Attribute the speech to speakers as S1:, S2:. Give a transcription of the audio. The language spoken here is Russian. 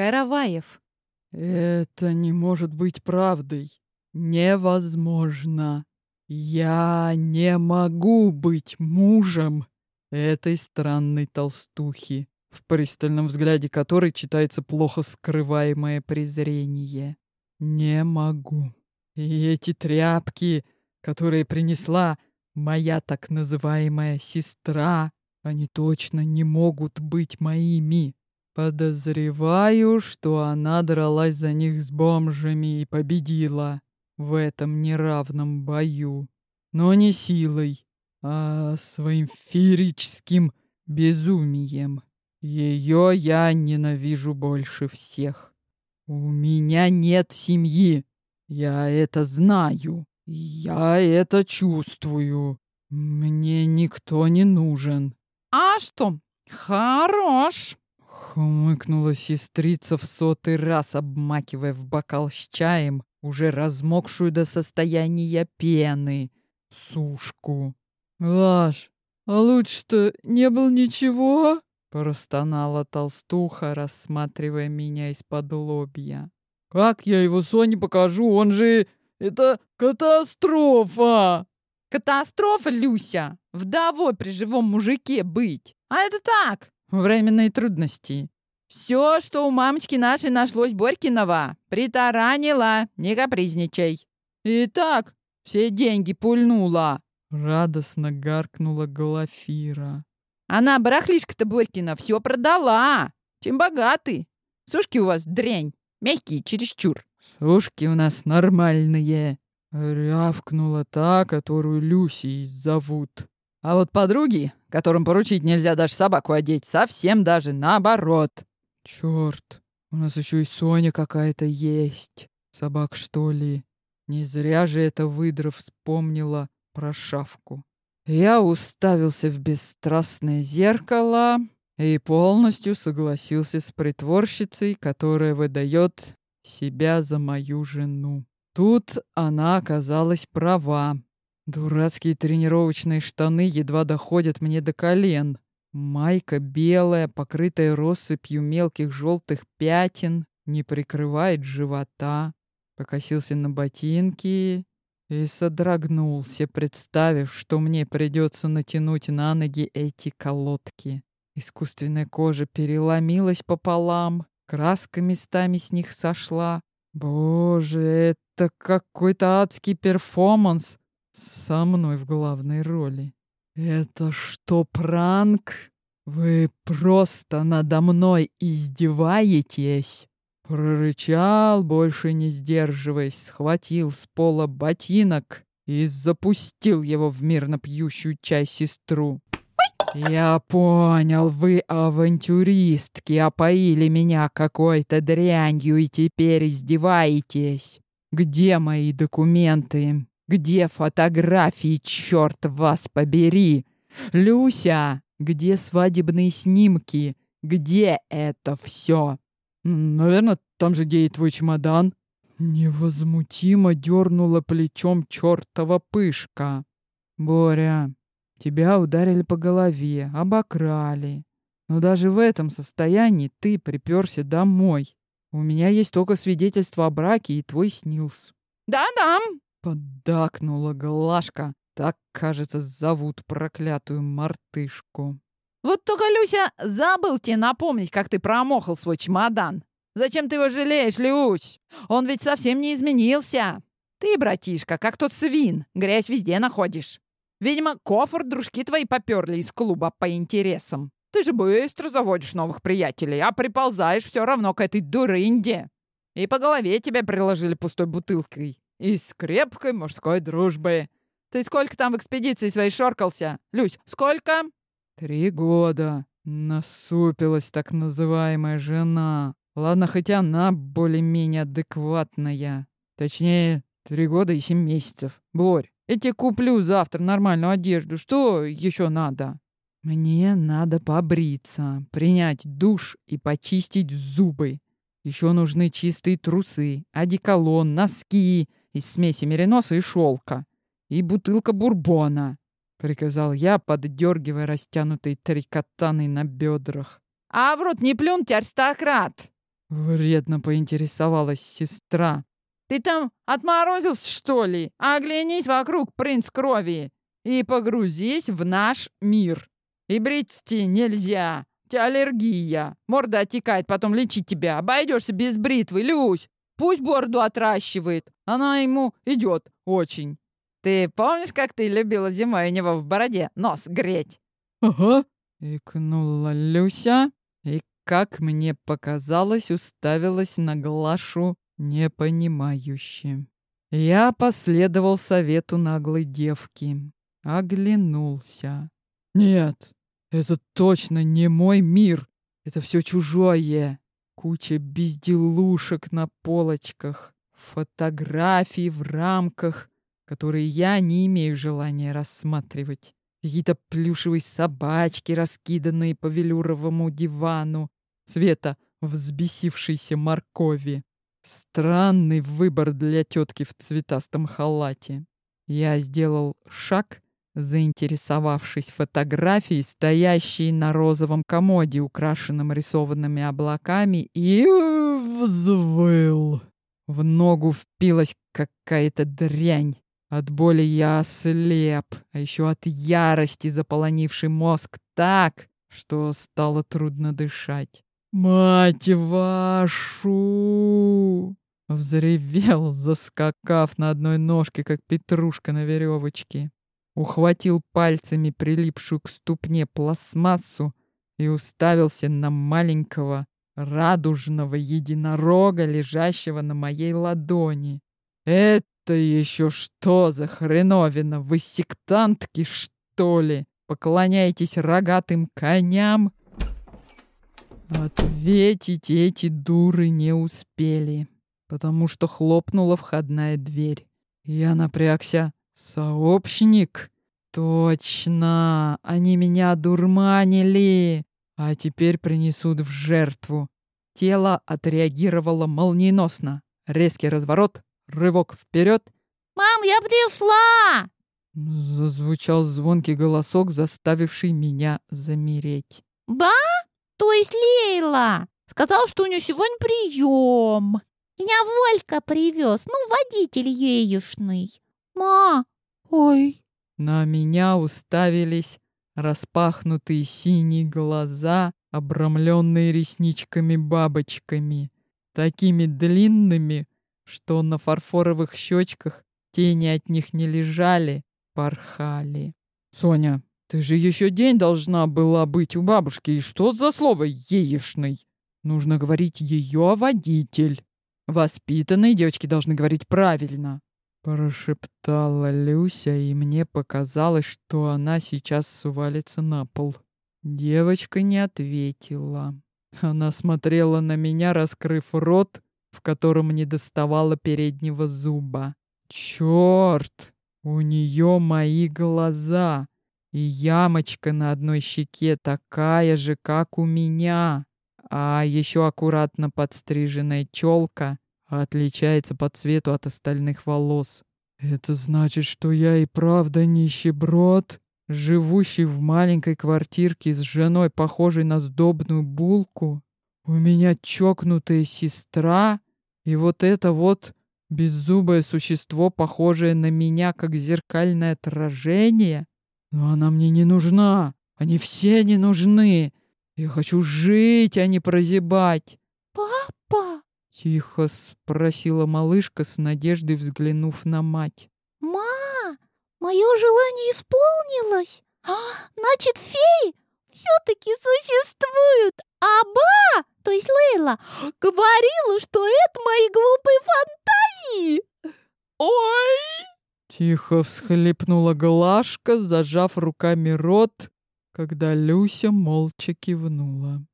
S1: Караваев.
S2: Это не может быть правдой. Невозможно. Я не могу быть мужем этой странной толстухи, в пристальном взгляде которой читается плохо скрываемое презрение. Не могу. И эти тряпки, которые принесла моя так называемая сестра, они точно не могут быть моими. Подозреваю, что она дралась за них с бомжами и победила в этом неравном бою. Но не силой, а своим феерическим безумием. Ее я ненавижу больше всех. У меня нет семьи. Я это знаю. Я это чувствую. Мне никто не нужен.
S1: А что? Хорош.
S2: Хмыкнула сестрица в сотый раз, обмакивая в бокал с чаем, уже размокшую до состояния пены, сушку. «Лаш, а лучше-то не было ничего?» Простонала толстуха, рассматривая меня из-под лобья. «Как я его Соне покажу? Он же... Это катастрофа!»
S1: «Катастрофа, Люся! Вдовой при живом мужике быть! А это так, временные трудности. Все, что у мамочки нашей нашлось Борькиного, притаранила, не капризничай. И так все деньги пульнула.
S2: Радостно гаркнула Глафира.
S1: Она барахлишка-то Борькина все продала. Чем богаты. Сушки у вас дрянь, мягкие чересчур.
S2: Сушки у нас нормальные. Рявкнула та, которую Люсей зовут. А вот подруги, которым поручить нельзя даже собаку одеть, совсем даже наоборот. Черт, у нас еще и Соня какая-то есть. Собак, что ли? Не зря же эта выдра вспомнила про шавку. Я уставился в бесстрастное зеркало и полностью согласился с притворщицей, которая выдает себя за мою жену. Тут она оказалась права. Дурацкие тренировочные штаны едва доходят мне до колен. Майка белая, покрытая россыпью мелких желтых пятен, не прикрывает живота. Покосился на ботинки и содрогнулся, представив, что мне придется натянуть на ноги эти колодки. Искусственная кожа переломилась пополам, краска местами с них сошла. Боже, это какой-то адский перформанс со мной в главной роли. Это что, пранк? Вы просто надо мной издеваетесь? Прорычал, больше не сдерживаясь, схватил с пола ботинок и запустил его в мирно пьющую чай сестру. «Я понял, вы авантюристки, опоили меня какой-то дрянью и теперь издеваетесь. Где мои документы? Где фотографии, черт вас побери? Люся, где свадебные снимки? Где это все? Наверное, там же, где и твой чемодан. Невозмутимо дернула плечом чертова пышка. Боря, тебя ударили по голове, обокрали. Но даже в этом состоянии ты приперся домой. У меня есть только свидетельство о браке и твой снилс.
S1: Да-да,
S2: Поддакнула Глашка. Так, кажется, зовут проклятую мартышку.
S1: Вот только, Люся, забыл тебе напомнить, как ты промохал свой чемодан. Зачем ты его жалеешь, Люсь? Он ведь совсем не изменился. Ты, братишка, как тот свин, грязь везде находишь. Видимо, кофр дружки твои поперли из клуба по интересам. Ты же быстро заводишь новых приятелей, а приползаешь все равно к этой дурынде. И по голове тебя приложили пустой бутылкой. И с крепкой мужской дружбой. Ты сколько там в экспедиции своей шоркался? Люсь, сколько?
S2: Три года. Насупилась так называемая жена. Ладно, хоть она более-менее адекватная. Точнее, три года и семь месяцев. Борь, я тебе куплю завтра нормальную одежду. Что еще надо? Мне надо побриться, принять душ и почистить зубы. Еще нужны чистые трусы, одеколон, носки, из смеси мериноса и шелка. И бутылка бурбона, — приказал я, поддергивая растянутый трикотаны на бедрах.
S1: А в рот не плюньте, аристократ!
S2: Вредно поинтересовалась сестра.
S1: Ты там отморозился, что ли? Оглянись вокруг, принц крови, и погрузись в наш мир. И бриться нельзя. Тебя аллергия. Морда отекает, потом лечить тебя. Обойдешься без бритвы, Люсь. Пусть бороду отращивает. Она ему идет очень. Ты помнишь, как ты любила зимой у него в бороде нос греть?
S2: Ага. Икнула Люся и, как мне показалось, уставилась на Глашу непонимающе. Я последовал совету наглой девки. Оглянулся. Нет, это точно не мой мир. Это все чужое. Куча безделушек на полочках, фотографий в рамках, которые я не имею желания рассматривать. Какие-то плюшевые собачки, раскиданные по велюровому дивану, цвета взбесившейся моркови. Странный выбор для тетки в цветастом халате. Я сделал шаг, заинтересовавшись фотографией, стоящей на розовом комоде, украшенном рисованными облаками, и взвыл. В ногу впилась какая-то дрянь. От боли я ослеп, а еще от ярости заполонивший мозг так, что стало трудно дышать. «Мать вашу!» Взревел, заскакав на одной ножке, как петрушка на веревочке. Ухватил пальцами прилипшую к ступне пластмассу и уставился на маленького радужного единорога, лежащего на моей ладони. «Это еще что за хреновина? Вы сектантки, что ли? Поклоняетесь рогатым коням? Ответить эти дуры не успели, потому что хлопнула входная дверь. Я напрягся. Сообщник? Точно, они меня дурманили, а теперь принесут в жертву. Тело отреагировало молниеносно. Резкий разворот, Рывок вперед.
S3: «Мам, я пришла!»
S2: Зазвучал звонкий голосок, заставивший меня замереть.
S3: «Ба? То есть Лейла? Сказал, что у нее сегодня прием. Меня Волька привез, ну, водитель еюшный. Ма, ой!»
S2: На меня уставились распахнутые синие глаза, обрамленные ресничками-бабочками, такими длинными, что на фарфоровых щечках тени от них не лежали, порхали. «Соня, ты же еще день должна была быть у бабушки, и что за слово «еешный»? Нужно говорить «ее водитель». Воспитанные девочки должны говорить правильно. Прошептала Люся, и мне показалось, что она сейчас свалится на пол. Девочка не ответила. Она смотрела на меня, раскрыв рот, в котором не доставало переднего зуба. Черт! У нее мои глаза, и ямочка на одной щеке такая же, как у меня. А еще аккуратно подстриженная челка отличается по цвету от остальных волос. Это значит, что я и правда нищеброд, живущий в маленькой квартирке с женой, похожей на сдобную булку? У меня чокнутая сестра, и вот это вот беззубое существо, похожее на меня, как зеркальное отражение. Но она мне не нужна. Они все не нужны. Я хочу жить, а не прозябать.
S3: «Папа!»
S2: — тихо спросила малышка с надеждой, взглянув на мать.
S3: «Ма, мое желание исполнилось? А, значит, феи все-таки существуют, а ба, то есть Лейла, говорила, что это мои глупые фантазии. Ой!
S2: Тихо всхлипнула Глашка, зажав руками рот, когда Люся молча кивнула.